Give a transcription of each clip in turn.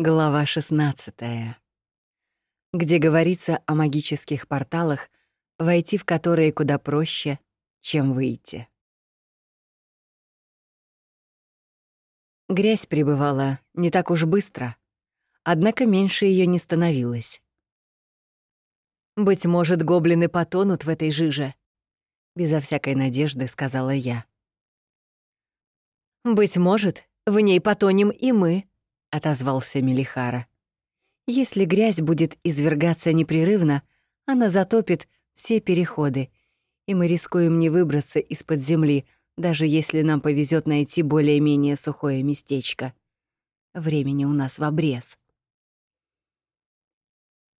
Глава 16. Где говорится о магических порталах, войти в которые куда проще, чем выйти. Грязь прибывала не так уж быстро, однако меньше ее не становилось. «Быть может, гоблины потонут в этой жиже», — безо всякой надежды сказала я. «Быть может, в ней потонем и мы», — отозвался Мелихара. «Если грязь будет извергаться непрерывно, она затопит все переходы, и мы рискуем не выбраться из-под земли, даже если нам повезет найти более-менее сухое местечко. Времени у нас в обрез».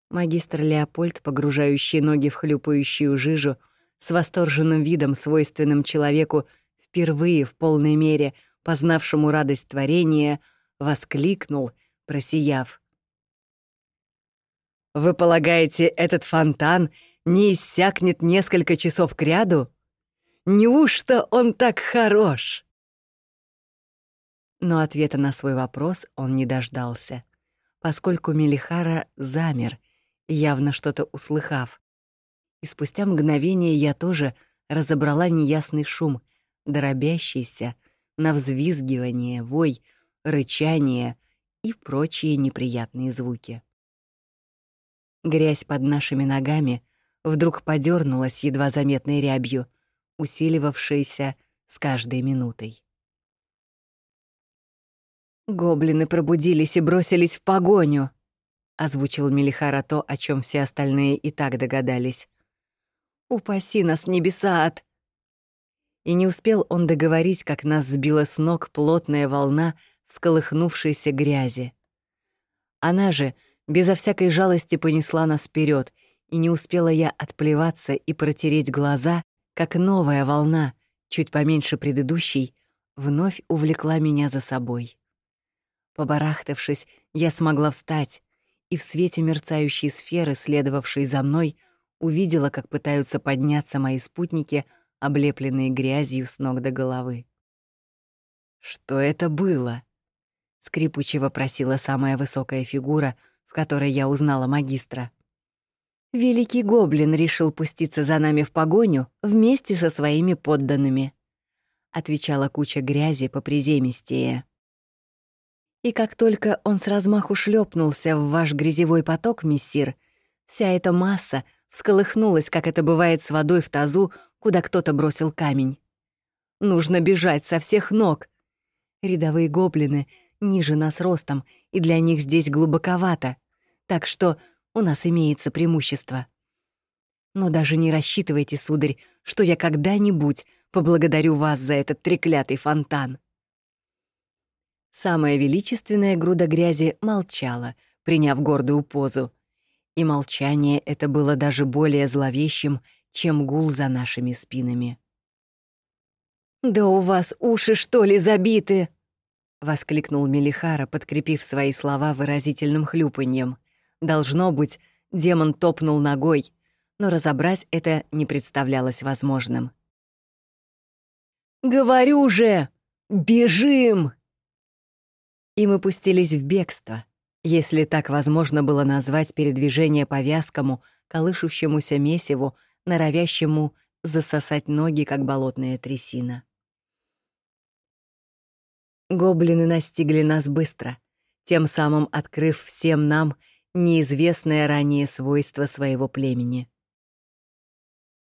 Магистр Леопольд, погружающий ноги в хлюпающую жижу, с восторженным видом, свойственным человеку, впервые в полной мере познавшему радость творения — воскликнул, просияв. «Вы полагаете, этот фонтан не иссякнет несколько часов кряду? Неужто он так хорош?» Но ответа на свой вопрос он не дождался, поскольку Мелихара замер, явно что-то услыхав. И спустя мгновение я тоже разобрала неясный шум, дробящийся на взвизгивание, вой — рычание и прочие неприятные звуки. Грязь под нашими ногами вдруг подернулась едва заметной рябью, усиливавшейся с каждой минутой. «Гоблины пробудились и бросились в погоню», — озвучил Мелихара то, о чем все остальные и так догадались. «Упаси нас, небеса от...» И не успел он договорить, как нас сбила с ног плотная волна всколыхнувшейся грязи. Она же безо всякой жалости понесла нас вперед, и не успела я отплеваться и протереть глаза, как новая волна, чуть поменьше предыдущей, вновь увлекла меня за собой. Побарахтавшись, я смогла встать, и в свете мерцающей сферы, следовавшей за мной, увидела, как пытаются подняться мои спутники, облепленные грязью с ног до головы. Что это было? — скрипуче вопросила самая высокая фигура, в которой я узнала магистра. «Великий гоблин решил пуститься за нами в погоню вместе со своими подданными», — отвечала куча грязи по приземистее. «И как только он с размаху шлепнулся в ваш грязевой поток, мессир, вся эта масса всколыхнулась, как это бывает с водой в тазу, куда кто-то бросил камень. Нужно бежать со всех ног. Рядовые гоблины ниже нас ростом, и для них здесь глубоковато, так что у нас имеется преимущество. Но даже не рассчитывайте, сударь, что я когда-нибудь поблагодарю вас за этот треклятый фонтан. Самая величественная груда грязи молчала, приняв гордую позу. И молчание это было даже более зловещим, чем гул за нашими спинами. «Да у вас уши, что ли, забиты?» — воскликнул Мелихара, подкрепив свои слова выразительным хлюпаньем. Должно быть, демон топнул ногой, но разобрать это не представлялось возможным. «Говорю же! Бежим!» И мы пустились в бегство, если так возможно было назвать передвижение по вязкому, колышущемуся месиву, норовящему засосать ноги, как болотная трясина. Гоблины настигли нас быстро, тем самым открыв всем нам неизвестное ранее свойство своего племени.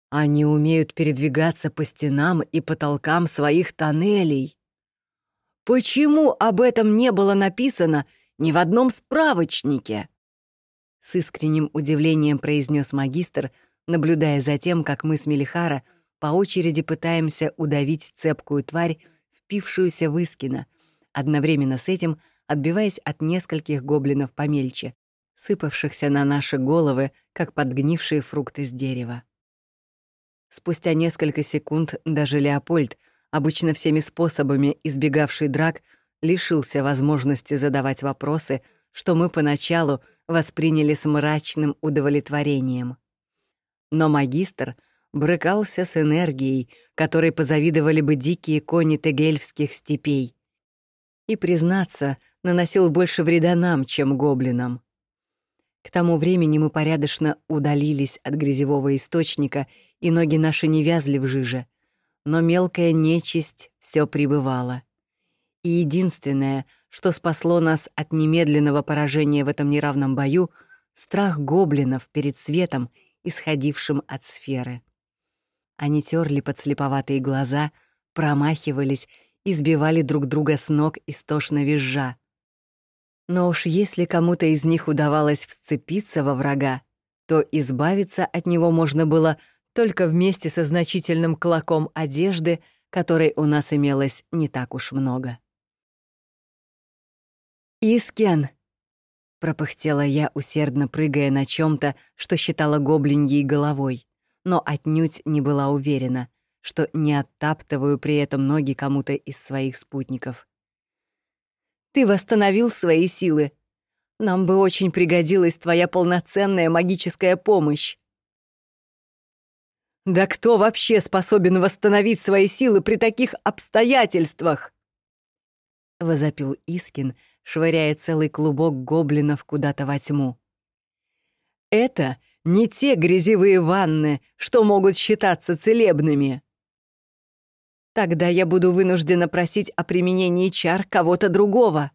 Они умеют передвигаться по стенам и потолкам своих тоннелей. Почему об этом не было написано ни в одном справочнике? С искренним удивлением произнес магистр, наблюдая за тем, как мы с Мелихара по очереди пытаемся удавить цепкую тварь, впившуюся в Искина, одновременно с этим отбиваясь от нескольких гоблинов помельче, сыпавшихся на наши головы, как подгнившие фрукты с дерева. Спустя несколько секунд даже Леопольд, обычно всеми способами избегавший драк, лишился возможности задавать вопросы, что мы поначалу восприняли с мрачным удовлетворением. Но магистр брыкался с энергией, которой позавидовали бы дикие кони тегельфских степей, И, признаться, наносил больше вреда нам, чем гоблинам. К тому времени мы порядочно удалились от грязевого источника, и ноги наши не вязли в жиже. Но мелкая нечисть все пребывала. И единственное, что спасло нас от немедленного поражения в этом неравном бою — страх гоблинов перед светом, исходившим от сферы. Они терли подслеповатые глаза, промахивались и сбивали друг друга с ног истошно визжа. Но уж если кому-то из них удавалось вцепиться во врага, то избавиться от него можно было только вместе со значительным клоком одежды, которой у нас имелось не так уж много. «Искен!» — пропыхтела я, усердно прыгая на чем то что считала гоблиньей головой, но отнюдь не была уверена, что не оттаптываю при этом ноги кому-то из своих спутников. «Ты восстановил свои силы. Нам бы очень пригодилась твоя полноценная магическая помощь». «Да кто вообще способен восстановить свои силы при таких обстоятельствах?» — возопил Искин, — швыряя целый клубок гоблинов куда-то во тьму. «Это не те грязевые ванны, что могут считаться целебными!» «Тогда я буду вынуждена просить о применении чар кого-то другого!»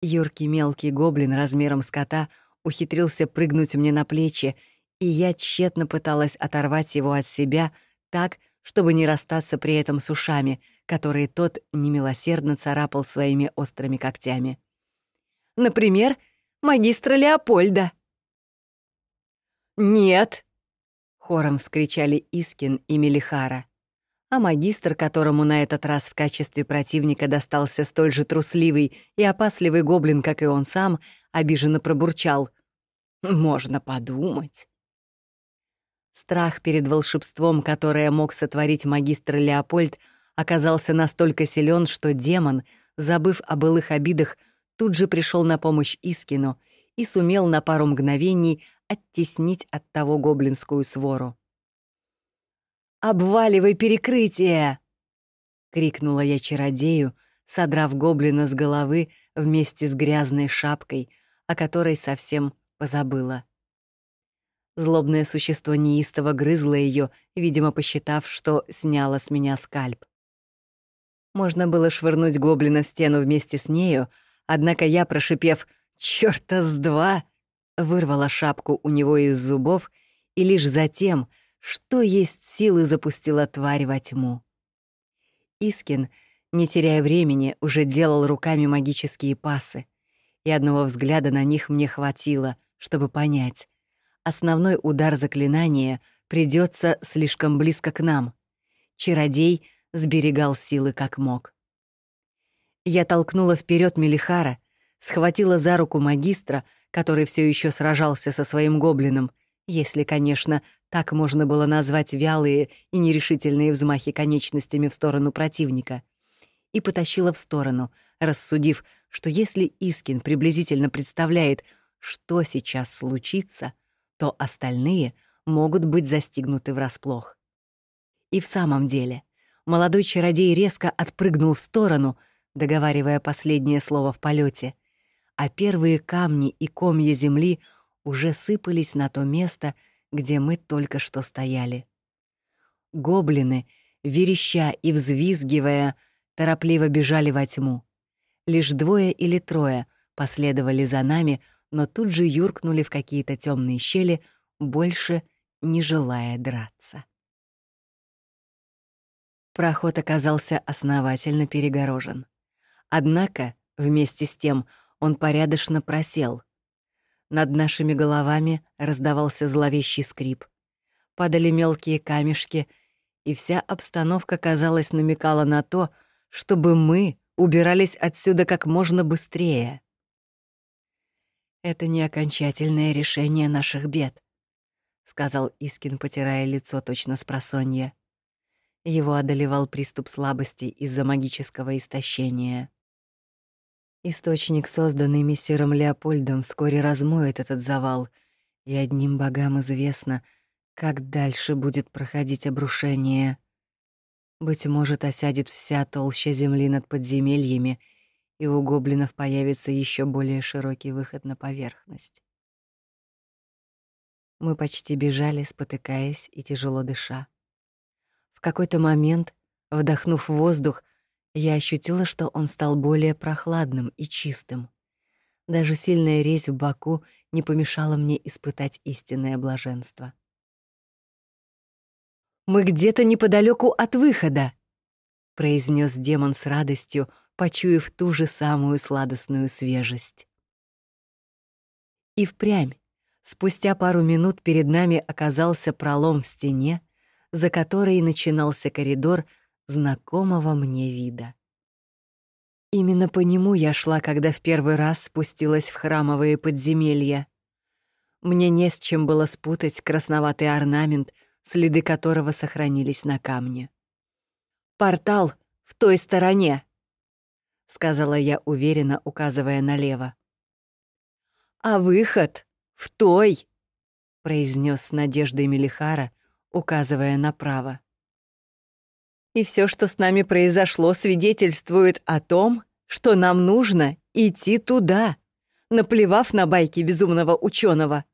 Юркий мелкий гоблин размером с кота ухитрился прыгнуть мне на плечи, и я тщетно пыталась оторвать его от себя так, чтобы не расстаться при этом с ушами, которые тот немилосердно царапал своими острыми когтями. «Например, магистра Леопольда». «Нет!» — хором вскричали Искин и Мелихара. А магистр, которому на этот раз в качестве противника достался столь же трусливый и опасливый гоблин, как и он сам, обиженно пробурчал. «Можно подумать». Страх перед волшебством, которое мог сотворить магистр Леопольд, оказался настолько силен, что демон, забыв о былых обидах, тут же пришел на помощь Искину и сумел на пару мгновений оттеснить от того гоблинскую свору. «Обваливай перекрытие!» — крикнула я чародею, содрав гоблина с головы вместе с грязной шапкой, о которой совсем позабыла. Злобное существо неистово грызло ее, видимо, посчитав, что сняло с меня скальп. Можно было швырнуть гоблина в стену вместе с нею, однако я, прошипев «Чёрта с два!», вырвала шапку у него из зубов и лишь затем, что есть силы, запустила тварь во тьму. Искин, не теряя времени, уже делал руками магические пасы, и одного взгляда на них мне хватило, чтобы понять. Основной удар заклинания придется слишком близко к нам. Чародей сберегал силы как мог. Я толкнула вперед Мелихара, схватила за руку магистра, который все еще сражался со своим гоблином, если, конечно, так можно было назвать вялые и нерешительные взмахи конечностями в сторону противника, и потащила в сторону, рассудив, что если Искин приблизительно представляет, что сейчас случится, то остальные могут быть застигнуты врасплох. И в самом деле, молодой чародей резко отпрыгнул в сторону, договаривая последнее слово в полете, а первые камни и комья земли уже сыпались на то место, где мы только что стояли. Гоблины, вереща и взвизгивая, торопливо бежали во тьму. Лишь двое или трое последовали за нами, но тут же юркнули в какие-то темные щели, больше не желая драться. Проход оказался основательно перегорожен. Однако, вместе с тем, он порядочно просел. Над нашими головами раздавался зловещий скрип. Падали мелкие камешки, и вся обстановка, казалось, намекала на то, чтобы мы убирались отсюда как можно быстрее. «Это не окончательное решение наших бед», — сказал Искин, потирая лицо точно с просонья. Его одолевал приступ слабости из-за магического истощения. Источник, созданный мессиром Леопольдом, вскоре размоет этот завал, и одним богам известно, как дальше будет проходить обрушение. Быть может, осядет вся толща земли над подземельями, и у гоблинов появится еще более широкий выход на поверхность. Мы почти бежали, спотыкаясь и тяжело дыша. В какой-то момент, вдохнув воздух, я ощутила, что он стал более прохладным и чистым. Даже сильная резь в боку не помешала мне испытать истинное блаженство. «Мы где-то неподалеку от выхода», — произнес демон с радостью, почуяв ту же самую сладостную свежесть. И впрямь, спустя пару минут перед нами оказался пролом в стене, за которой начинался коридор знакомого мне вида. Именно по нему я шла, когда в первый раз спустилась в храмовые подземелья. Мне не с чем было спутать красноватый орнамент, следы которого сохранились на камне. «Портал в той стороне», — сказала я уверенно, указывая налево. «А выход в той», — произнес с надеждой Мелихара, указывая направо. И все, что с нами произошло, свидетельствует о том, что нам нужно идти туда, наплевав на байки безумного ученого.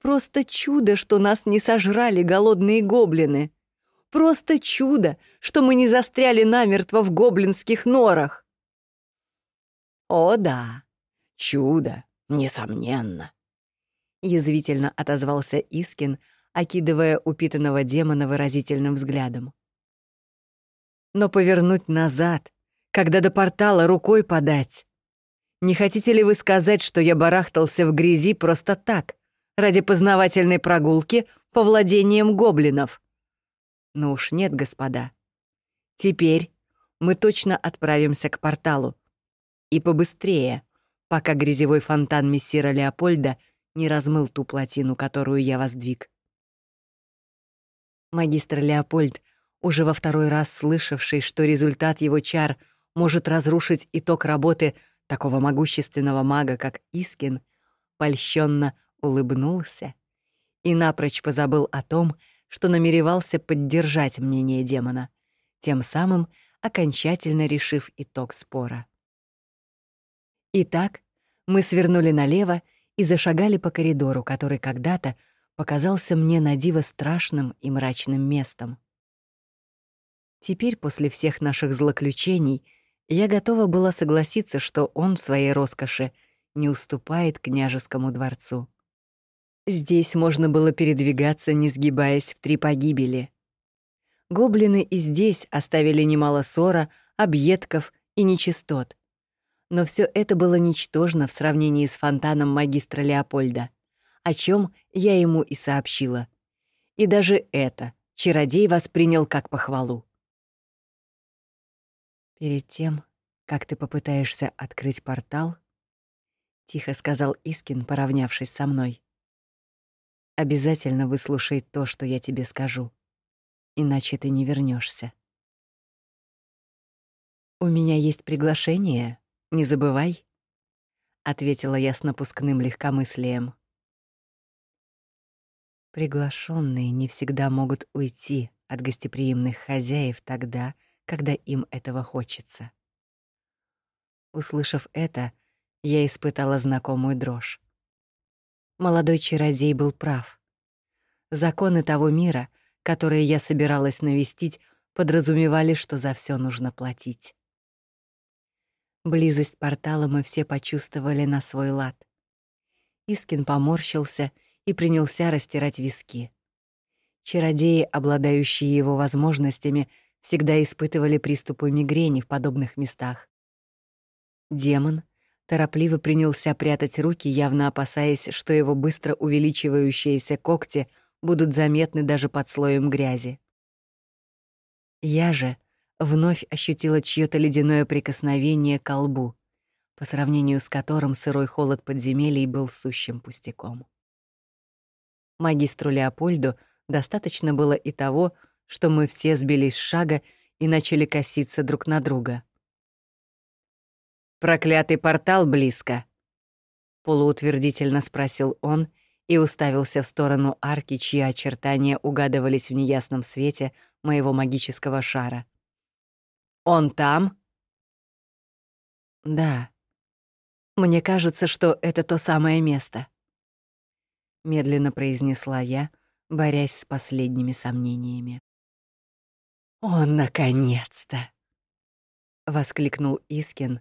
Просто чудо, что нас не сожрали голодные гоблины. Просто чудо, что мы не застряли намертво в гоблинских норах. О да, чудо, несомненно. Язвительно отозвался Искин, окидывая упитанного демона выразительным взглядом но повернуть назад, когда до портала рукой подать. Не хотите ли вы сказать, что я барахтался в грязи просто так, ради познавательной прогулки по владениям гоблинов? Ну уж нет, господа. Теперь мы точно отправимся к порталу. И побыстрее, пока грязевой фонтан мессира Леопольда не размыл ту плотину, которую я воздвиг. Магистр Леопольд уже во второй раз слышавший, что результат его чар может разрушить итог работы такого могущественного мага, как Искин, польщенно улыбнулся и напрочь позабыл о том, что намеревался поддержать мнение демона, тем самым окончательно решив итог спора. Итак, мы свернули налево и зашагали по коридору, который когда-то показался мне на диво страшным и мрачным местом. Теперь, после всех наших злоключений, я готова была согласиться, что он в своей роскоши не уступает княжескому дворцу. Здесь можно было передвигаться, не сгибаясь в три погибели. Гоблины и здесь оставили немало ссора, объедков и нечистот. Но все это было ничтожно в сравнении с фонтаном магистра Леопольда, о чем я ему и сообщила. И даже это чародей воспринял как похвалу. Перед тем, как ты попытаешься открыть портал, тихо сказал Искин, поравнявшись со мной. Обязательно выслушай то, что я тебе скажу, иначе ты не вернешься. У меня есть приглашение, не забывай, ответила я с напускным легкомыслием. Приглашенные не всегда могут уйти от гостеприимных хозяев тогда, когда им этого хочется. Услышав это, я испытала знакомую дрожь. Молодой чародей был прав. Законы того мира, которые я собиралась навестить, подразумевали, что за все нужно платить. Близость портала мы все почувствовали на свой лад. Искин поморщился и принялся растирать виски. Чародеи, обладающие его возможностями, всегда испытывали приступы мигрени в подобных местах. Демон торопливо принялся прятать руки, явно опасаясь, что его быстро увеличивающиеся когти будут заметны даже под слоем грязи. Я же вновь ощутила чьё-то ледяное прикосновение к лбу, по сравнению с которым сырой холод подземелий был сущим пустяком. Магистру Леопольду достаточно было и того, что мы все сбились с шага и начали коситься друг на друга. «Проклятый портал близко», — полуутвердительно спросил он и уставился в сторону арки, чьи очертания угадывались в неясном свете моего магического шара. «Он там?» «Да. Мне кажется, что это то самое место», — медленно произнесла я, борясь с последними сомнениями. «Он, наконец-то!» — воскликнул Искин,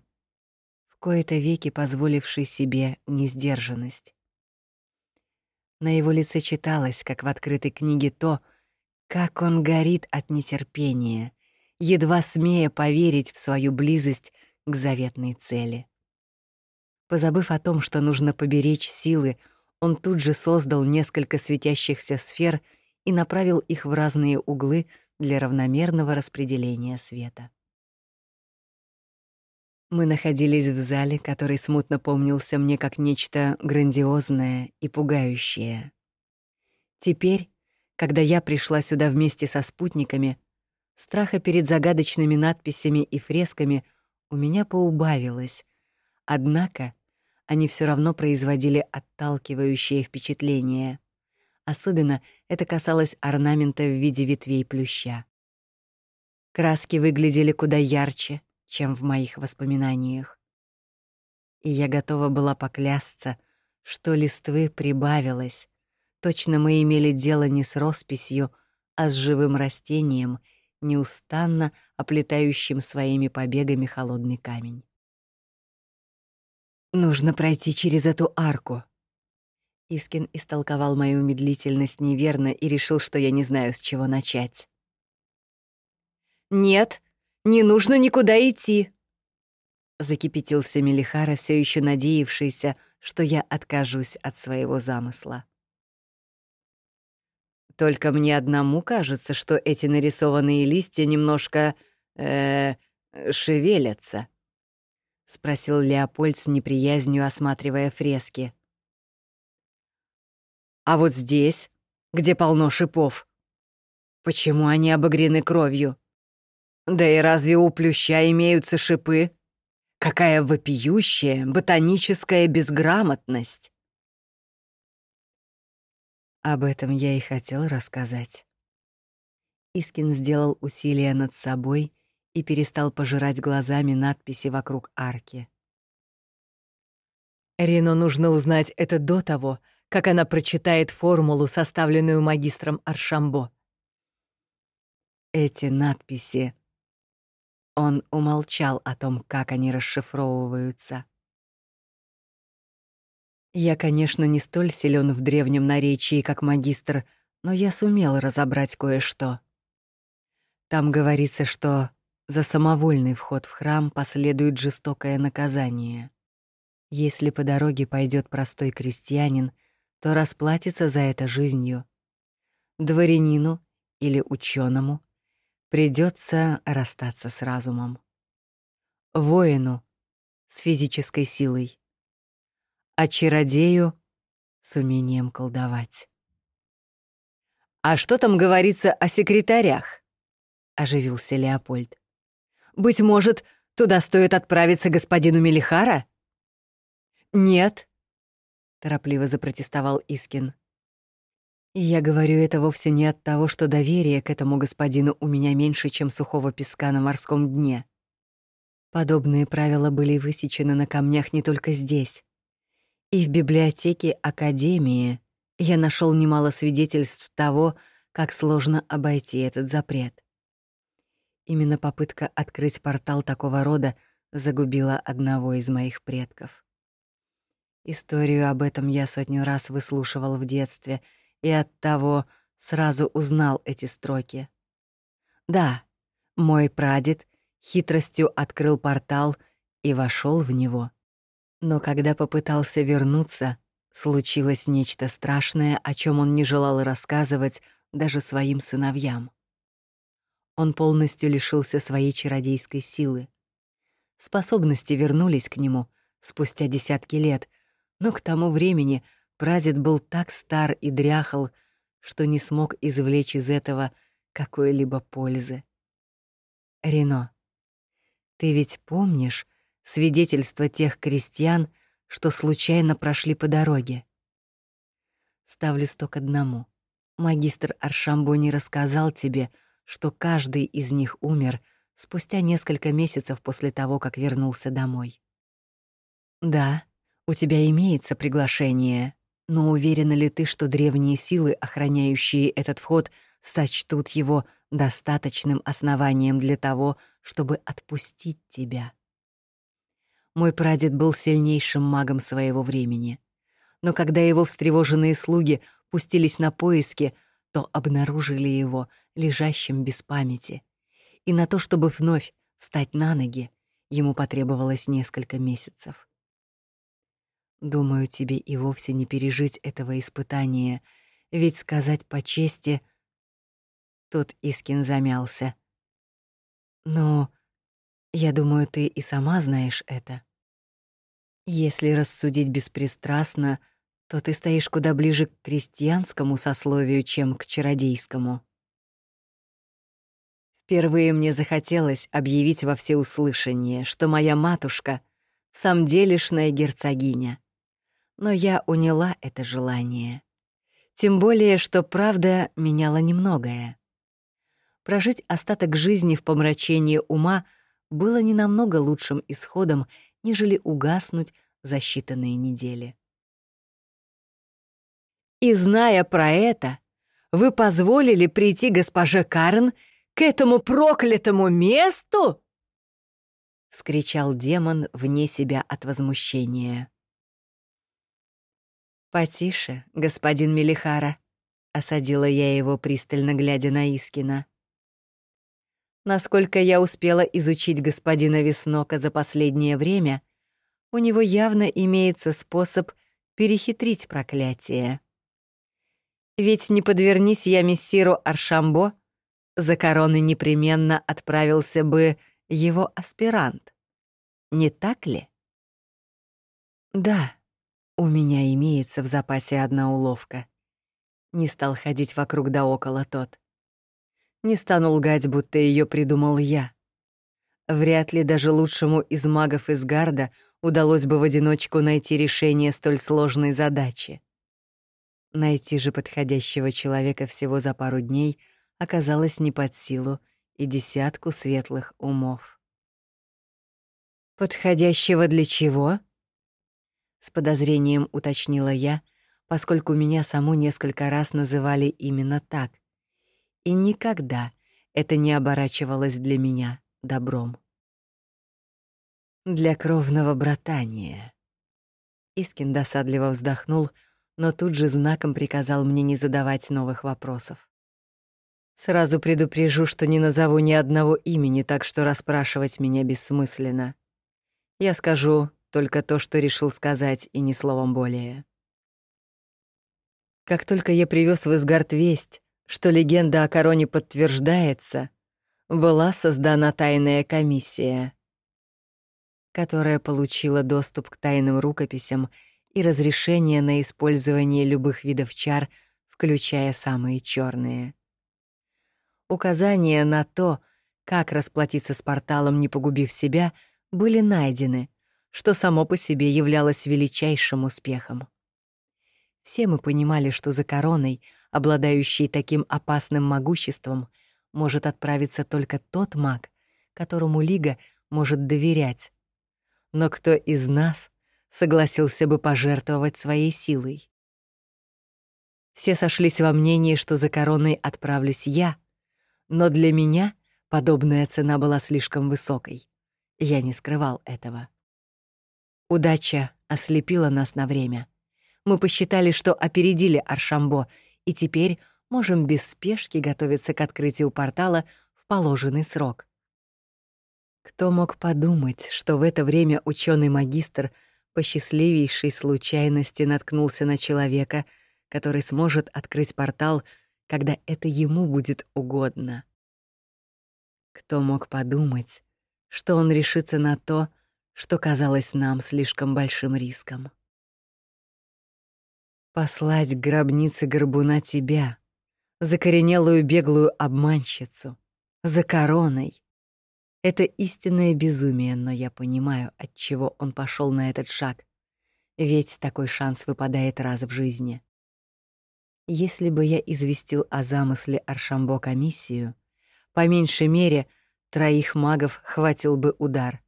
в кои-то веки позволивший себе несдержанность. На его лице читалось, как в открытой книге, то, как он горит от нетерпения, едва смея поверить в свою близость к заветной цели. Позабыв о том, что нужно поберечь силы, он тут же создал несколько светящихся сфер и направил их в разные углы для равномерного распределения света. Мы находились в зале, который смутно помнился мне как нечто грандиозное и пугающее. Теперь, когда я пришла сюда вместе со спутниками, страха перед загадочными надписями и фресками у меня поубавилось. Однако они все равно производили отталкивающее впечатление. Особенно это касалось орнамента в виде ветвей плюща. Краски выглядели куда ярче, чем в моих воспоминаниях. И я готова была поклясться, что листвы прибавилось. Точно мы имели дело не с росписью, а с живым растением, неустанно оплетающим своими побегами холодный камень. «Нужно пройти через эту арку». Искин истолковал мою медлительность неверно и решил, что я не знаю, с чего начать. «Нет, не нужно никуда идти!» Закипятился Мелихара, все еще надеявшийся, что я откажусь от своего замысла. Только мне одному кажется, что эти нарисованные листья немножко... э шевелятся. Спросил Леопольд с неприязнью, осматривая фрески. А вот здесь, где полно шипов, почему они обогрены кровью? Да и разве у плюща имеются шипы? Какая вопиющая ботаническая безграмотность! Об этом я и хотел рассказать. Искин сделал усилие над собой и перестал пожирать глазами надписи вокруг арки. Рино нужно узнать это до того, как она прочитает формулу, составленную магистром Аршамбо. Эти надписи он умолчал о том, как они расшифровываются. Я, конечно, не столь силен в древнем наречии, как магистр, но я сумел разобрать кое-что. Там говорится, что за самовольный вход в храм последует жестокое наказание. Если по дороге пойдет простой крестьянин, то расплатится за это жизнью. Дворянину или ученому Придется расстаться с разумом. Воину — с физической силой, а чародею — с умением колдовать. «А что там говорится о секретарях?» — оживился Леопольд. «Быть может, туда стоит отправиться господину Мелихара?» «Нет», — торопливо запротестовал Искин. И я говорю это вовсе не от того, что доверие к этому господину у меня меньше, чем сухого песка на морском дне. Подобные правила были высечены на камнях не только здесь. И в библиотеке Академии я нашел немало свидетельств того, как сложно обойти этот запрет. Именно попытка открыть портал такого рода загубила одного из моих предков. Историю об этом я сотню раз выслушивал в детстве — и оттого сразу узнал эти строки. Да, мой прадед хитростью открыл портал и вошел в него. Но когда попытался вернуться, случилось нечто страшное, о чем он не желал рассказывать даже своим сыновьям. Он полностью лишился своей чародейской силы. Способности вернулись к нему спустя десятки лет, но к тому времени — Прадед был так стар и дряхал, что не смог извлечь из этого какой-либо пользы. Рено, ты ведь помнишь свидетельства тех крестьян, что случайно прошли по дороге? Ставлю сто одному. Магистр Аршамбо не рассказал тебе, что каждый из них умер спустя несколько месяцев после того, как вернулся домой. Да, у тебя имеется приглашение, но уверена ли ты, что древние силы, охраняющие этот вход, сочтут его достаточным основанием для того, чтобы отпустить тебя? Мой прадед был сильнейшим магом своего времени. Но когда его встревоженные слуги пустились на поиски, то обнаружили его лежащим без памяти. И на то, чтобы вновь встать на ноги, ему потребовалось несколько месяцев. Думаю, тебе и вовсе не пережить этого испытания, ведь сказать по чести... Тут Искин замялся. Но я думаю, ты и сама знаешь это. Если рассудить беспристрастно, то ты стоишь куда ближе к крестьянскому сословию, чем к чародейскому. Впервые мне захотелось объявить во всеуслышание, что моя матушка — сам делишная герцогиня. Но я уняла это желание. Тем более, что правда меняла немногое. Прожить остаток жизни в помрачении ума было не намного лучшим исходом, нежели угаснуть за считанные недели. И зная про это, вы позволили прийти госпоже Карн к этому проклятому месту? вскричал демон вне себя от возмущения. Потише, господин Мелихара, осадила я его пристально глядя на Искина. Насколько я успела изучить господина Веснока за последнее время, у него явно имеется способ перехитрить проклятие. Ведь не подвернись я мессиру Аршамбо, за короной непременно отправился бы его аспирант. Не так ли? Да, у меня имеется в запасе одна уловка. Не стал ходить вокруг да около тот. Не стану лгать, будто ее придумал я. Вряд ли даже лучшему из магов из Гарда удалось бы в одиночку найти решение столь сложной задачи. Найти же подходящего человека всего за пару дней оказалось не под силу и десятку светлых умов. «Подходящего для чего?» С подозрением уточнила я, поскольку меня саму несколько раз называли именно так — и никогда это не оборачивалось для меня добром. Для кровного братания. Искин досадливо вздохнул, но тут же знаком приказал мне не задавать новых вопросов. Сразу предупрежу, что не назову ни одного имени, так что расспрашивать меня бессмысленно. Я скажу только то, что решил сказать, и ни словом более. Как только я привез в Изгард весть, что легенда о короне подтверждается, была создана тайная комиссия, которая получила доступ к тайным рукописям и разрешение на использование любых видов чар, включая самые черные. Указания на то, как расплатиться с порталом, не погубив себя, были найдены, что само по себе являлось величайшим успехом. Все мы понимали, что за короной — обладающий таким опасным могуществом, может отправиться только тот маг, которому Лига может доверять. Но кто из нас согласился бы пожертвовать своей силой? Все сошлись во мнении, что за короной отправлюсь я, но для меня подобная цена была слишком высокой. Я не скрывал этого. Удача ослепила нас на время. Мы посчитали, что опередили Аршамбо и теперь можем без спешки готовиться к открытию портала в положенный срок. Кто мог подумать, что в это время ученый магистр по счастливейшей случайности наткнулся на человека, который сможет открыть портал, когда это ему будет угодно. Кто мог подумать, что он решится на то, что казалось нам слишком большим риском. Послать к гробнице горбуна тебя, закоренелую беглую обманщицу, за короной. Это истинное безумие, но я понимаю, от чего он пошел на этот шаг. Ведь такой шанс выпадает раз в жизни. Если бы я известил о замысле Аршамбо комиссию, По меньшей мере, троих магов хватил бы удар.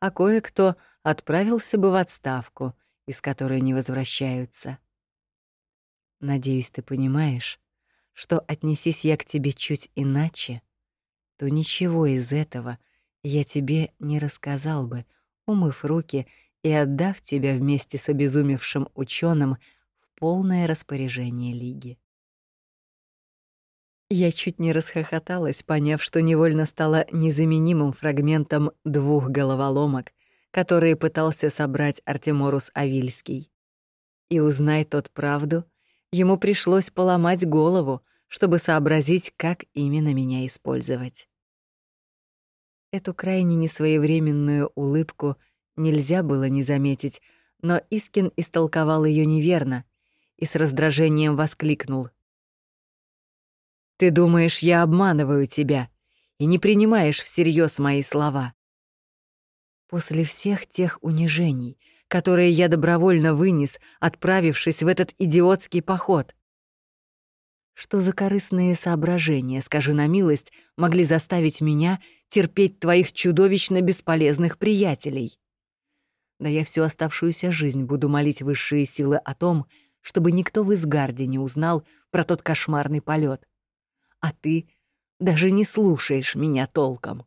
А кое-кто отправился бы в отставку, из которой не возвращаются. Надеюсь, ты понимаешь, что отнесись я к тебе чуть иначе, то ничего из этого я тебе не рассказал бы, умыв руки и отдав тебя вместе с обезумевшим ученым в полное распоряжение Лиги. Я чуть не расхохоталась, поняв, что невольно стала незаменимым фрагментом двух головоломок, которые пытался собрать Артеморус Авильский. И узнай тот правду, ему пришлось поломать голову, чтобы сообразить, как именно меня использовать. Эту крайне несвоевременную улыбку нельзя было не заметить, но Искин истолковал ее неверно и с раздражением воскликнул. «Ты думаешь, я обманываю тебя и не принимаешь всерьез мои слова?» После всех тех унижений, которые я добровольно вынес, отправившись в этот идиотский поход. Что за корыстные соображения, скажи на милость, могли заставить меня терпеть твоих чудовищно бесполезных приятелей? Да я всю оставшуюся жизнь буду молить высшие силы о том, чтобы никто в Изгарде не узнал про тот кошмарный полет. А ты даже не слушаешь меня толком.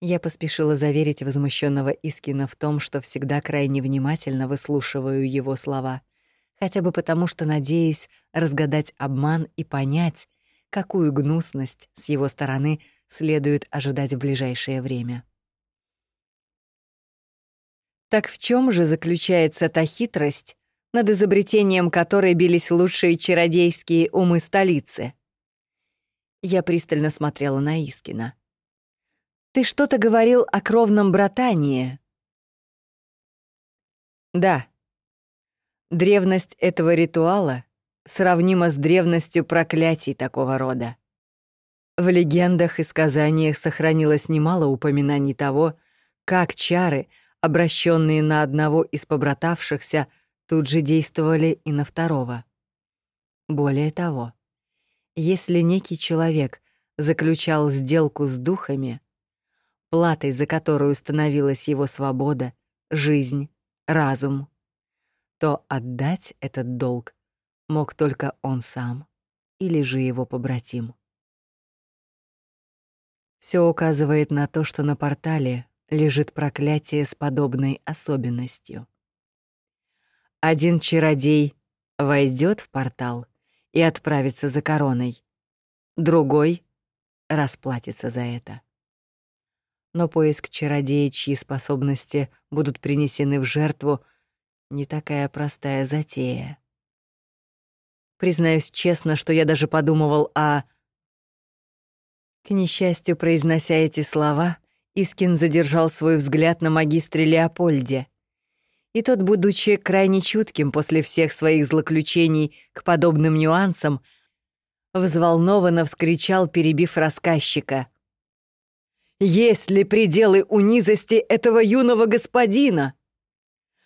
Я поспешила заверить возмущенного Искина в том, что всегда крайне внимательно выслушиваю его слова, хотя бы потому, что надеюсь разгадать обман и понять, какую гнусность с его стороны следует ожидать в ближайшее время. Так в чем же заключается та хитрость, над изобретением которой бились лучшие чародейские умы столицы? Я пристально смотрела на Искина. Ты что-то говорил о кровном братании. Да. Древность этого ритуала сравнима с древностью проклятий такого рода. В легендах и сказаниях сохранилось немало упоминаний того, как чары — обращенные на одного из побратавшихся, тут же действовали и на второго. Более того, если некий человек заключал сделку с духами, платой за которую становилась его свобода, жизнь, разум, то отдать этот долг мог только он сам или же его побратим. Все указывает на то, что на портале лежит проклятие с подобной особенностью. Один чародей войдет в портал и отправится за короной, другой расплатится за это. Но поиск чародея, чьи способности будут принесены в жертву, не такая простая затея. Признаюсь честно, что я даже подумывал о... К несчастью, произнося эти слова, Искин задержал свой взгляд на магистре Леопольде. И тот, будучи крайне чутким после всех своих злоключений к подобным нюансам, взволнованно вскричал, перебив рассказчика. «Есть ли пределы у низости этого юного господина?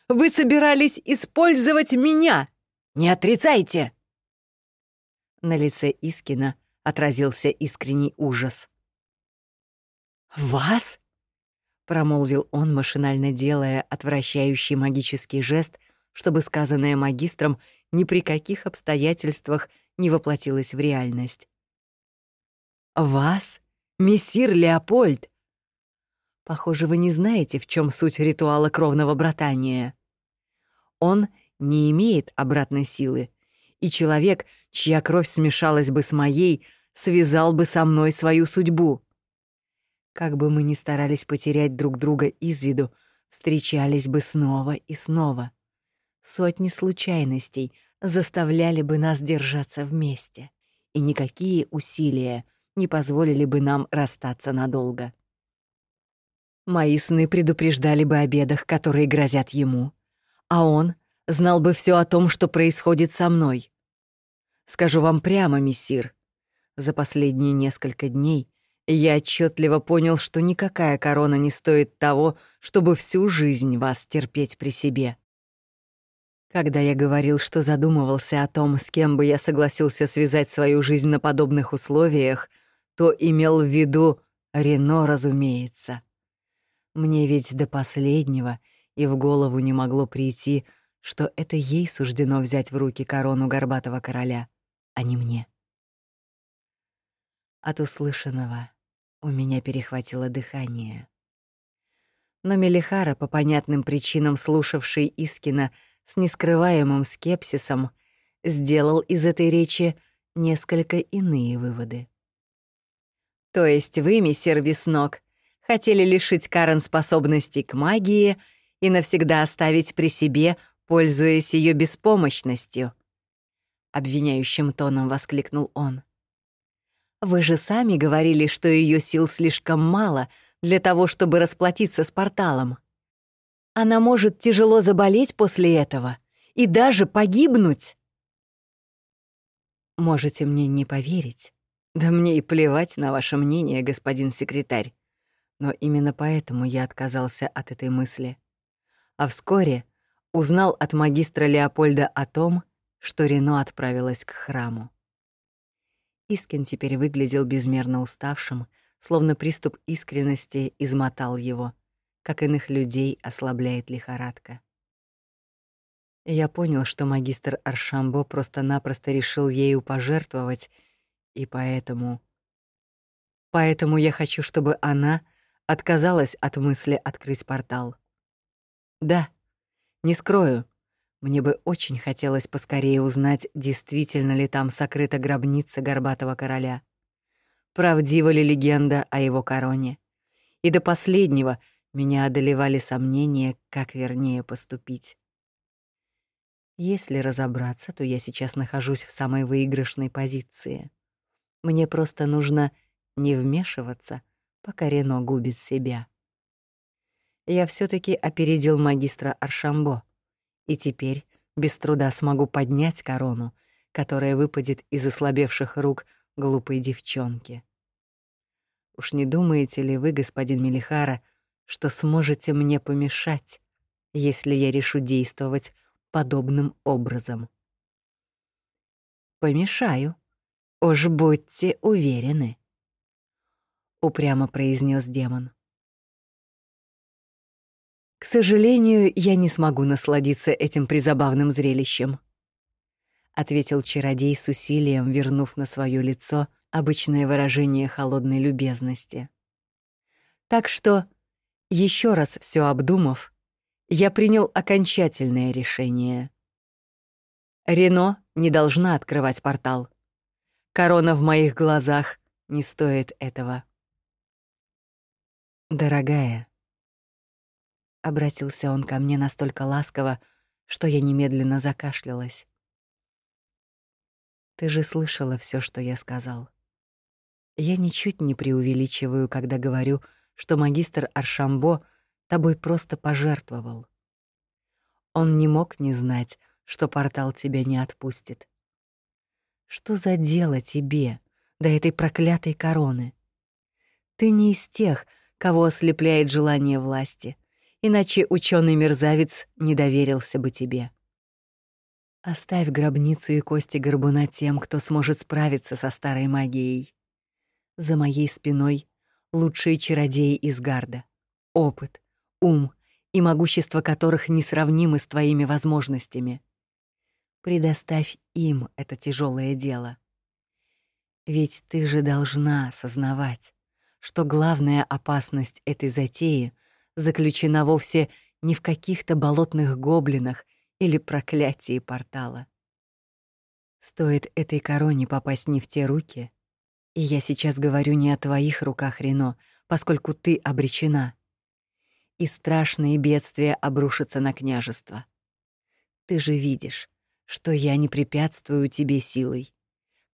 Вы собирались использовать меня! Не отрицайте!» На лице Искина отразился искренний ужас. «Вас?» — промолвил он, машинально делая отвращающий магический жест, чтобы сказанное магистром ни при каких обстоятельствах не воплотилось в реальность. «Вас? Мессир Леопольд?» Похоже, вы не знаете, в чем суть ритуала кровного братания. Он не имеет обратной силы, и человек, чья кровь смешалась бы с моей, связал бы со мной свою судьбу. Как бы мы ни старались потерять друг друга из виду, встречались бы снова и снова. Сотни случайностей заставляли бы нас держаться вместе, и никакие усилия не позволили бы нам расстаться надолго. Мои сны предупреждали бы о бедах, которые грозят ему, а он знал бы все о том, что происходит со мной. Скажу вам прямо, мессир, за последние несколько дней я отчетливо понял, что никакая корона не стоит того, чтобы всю жизнь вас терпеть при себе. Когда я говорил, что задумывался о том, с кем бы я согласился связать свою жизнь на подобных условиях, то имел в виду Рено, разумеется. Мне ведь до последнего и в голову не могло прийти, что это ей суждено взять в руки корону горбатого короля, а не мне. От услышанного у меня перехватило дыхание. Но Мелихара, по понятным причинам слушавший Искина с нескрываемым скепсисом, сделал из этой речи несколько иные выводы. «То есть вы, мессер Веснок, хотели лишить Карен способностей к магии и навсегда оставить при себе, пользуясь ее беспомощностью?» Обвиняющим тоном воскликнул он. «Вы же сами говорили, что ее сил слишком мало для того, чтобы расплатиться с порталом. Она может тяжело заболеть после этого и даже погибнуть». Можете мне не поверить. Да мне и плевать на ваше мнение, господин секретарь. Но именно поэтому я отказался от этой мысли. А вскоре узнал от магистра Леопольда о том, что Рено отправилась к храму. Искин теперь выглядел безмерно уставшим, словно приступ искренности измотал его, как иных людей ослабляет лихорадка. Я понял, что магистр Аршамбо просто-напросто решил ею пожертвовать, и поэтому... Поэтому я хочу, чтобы она отказалась от мысли открыть портал. Да, не скрою, мне бы очень хотелось поскорее узнать, действительно ли там сокрыта гробница горбатого короля. Правдива ли легенда о его короне? И до последнего меня одолевали сомнения, как вернее поступить. Если разобраться, то я сейчас нахожусь в самой выигрышной позиции. Мне просто нужно не вмешиваться, пока Рено губит себя. Я все таки опередил магистра Аршамбо, и теперь без труда смогу поднять корону, которая выпадет из ослабевших рук глупой девчонки. Уж не думаете ли вы, господин Мелихара, что сможете мне помешать, если я решу действовать подобным образом. Помешаю. Уж будьте уверены, упрямо произнес демон. К сожалению, я не смогу насладиться этим призабавным зрелищем, ответил чародей с усилием, вернув на свое лицо обычное выражение холодной любезности. Так что, еще раз все обдумав, я принял окончательное решение. Рено не должна открывать портал. Корона в моих глазах не стоит этого. Дорогая, обратился он ко мне настолько ласково, что я немедленно закашлялась. Ты же слышала все, что я сказал. Я ничуть не преувеличиваю, когда говорю, что магистр Аршамбо — тобой просто пожертвовал. Он не мог не знать, что портал тебя не отпустит. Что за дело тебе до этой проклятой короны? Ты не из тех, кого ослепляет желание власти, иначе ученый мерзавец не доверился бы тебе. Оставь гробницу и кости горбуна тем, кто сможет справиться со старой магией. За моей спиной лучшие чародеи из Гарда. Опыт, ум и могущество которых несравнимы с твоими возможностями. Предоставь им это тяжелое дело. Ведь ты же должна осознавать, что главная опасность этой затеи заключена вовсе не в каких-то болотных гоблинах или проклятии портала. Стоит этой короне попасть не в те руки, и я сейчас говорю не о твоих руках, Рено, поскольку ты обречена и страшные бедствия обрушатся на княжество. Ты же видишь, что я не препятствую тебе силой.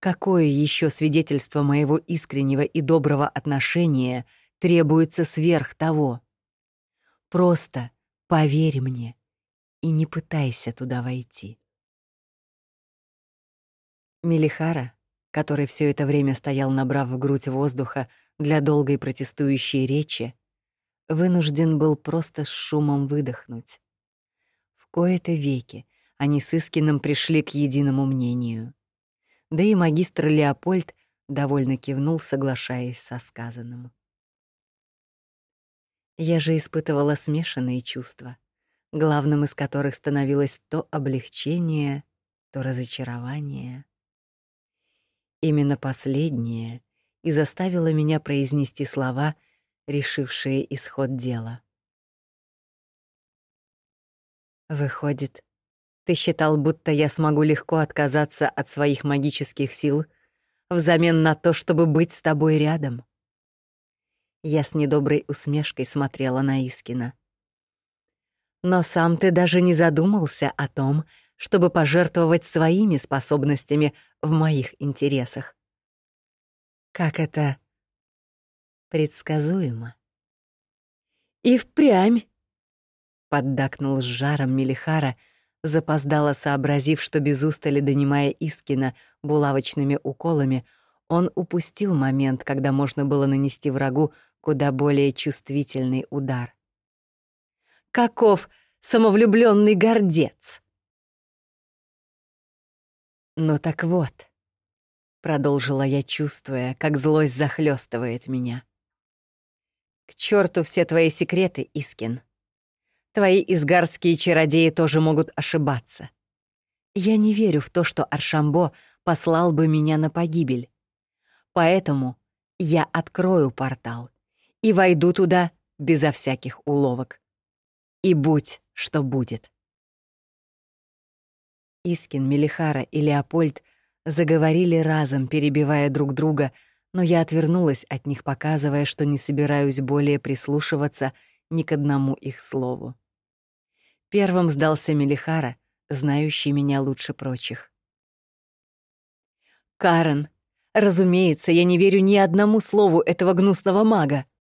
Какое еще свидетельство моего искреннего и доброго отношения требуется сверх того? Просто поверь мне и не пытайся туда войти. Мелихара, который все это время стоял, набрав в грудь воздуха для долгой протестующей речи, вынужден был просто с шумом выдохнуть. В кои-то веки они с Искиным пришли к единому мнению. Да и магистр Леопольд довольно кивнул, соглашаясь со сказанным. Я же испытывала смешанные чувства, главным из которых становилось то облегчение, то разочарование. Именно последнее и заставило меня произнести слова, решившие исход дела. Выходит, ты считал, будто я смогу легко отказаться от своих магических сил взамен на то, чтобы быть с тобой рядом. Я с недоброй усмешкой смотрела на Искина. Но сам ты даже не задумался о том, чтобы пожертвовать своими способностями в моих интересах. Как это предсказуемо. И впрямь, поддакнул с жаром Мелихара, запоздало сообразив, что без устали донимая Искина булавочными уколами, он упустил момент, когда можно было нанести врагу куда более чувствительный удар. Каков самовлюбленный гордец! Ну так вот, продолжила я, чувствуя, как злость захлестывает меня. К черту все твои секреты, Искин. Твои изгарские чародеи тоже могут ошибаться. Я не верю в то, что Аршамбо послал бы меня на погибель. Поэтому я открою портал и войду туда безо всяких уловок. И будь, что будет. Искин, Мелихара и Леопольд заговорили разом, перебивая друг друга, но я отвернулась от них, показывая, что не собираюсь более прислушиваться ни к одному их слову. Первым сдался Мелихара, знающий меня лучше прочих. «Карен, разумеется, я не верю ни одному слову этого гнусного мага!» —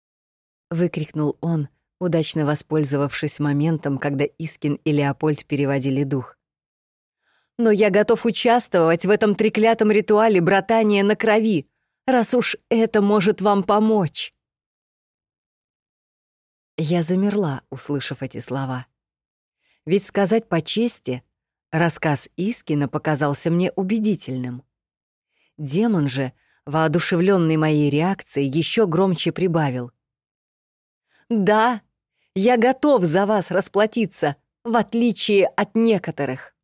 выкрикнул он, удачно воспользовавшись моментом, когда Искин и Леопольд переводили дух. «Но я готов участвовать в этом треклятом ритуале братания на крови, раз уж это может вам помочь!» Я замерла, услышав эти слова. Ведь сказать по чести, рассказ Искина показался мне убедительным. Демон же, воодушевленный моей реакцией, еще громче прибавил. «Да, я готов за вас расплатиться, в отличие от некоторых».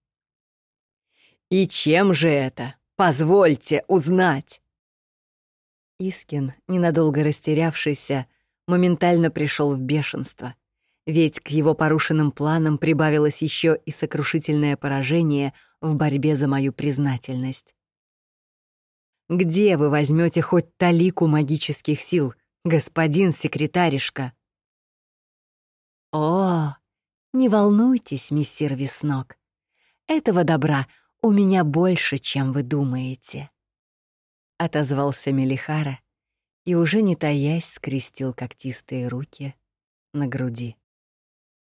«И чем же это? Позвольте узнать!» Искин, ненадолго растерявшийся, моментально пришел в бешенство — ведь к его порушенным планам прибавилось еще и сокрушительное поражение в борьбе за мою признательность. «Где вы возьмете хоть талику магических сил, господин секретаришка?» «О, не волнуйтесь, миссир Веснок. Этого добра у меня больше, чем вы думаете», — отозвался Мелихара и, уже не таясь, скрестил когтистые руки на груди.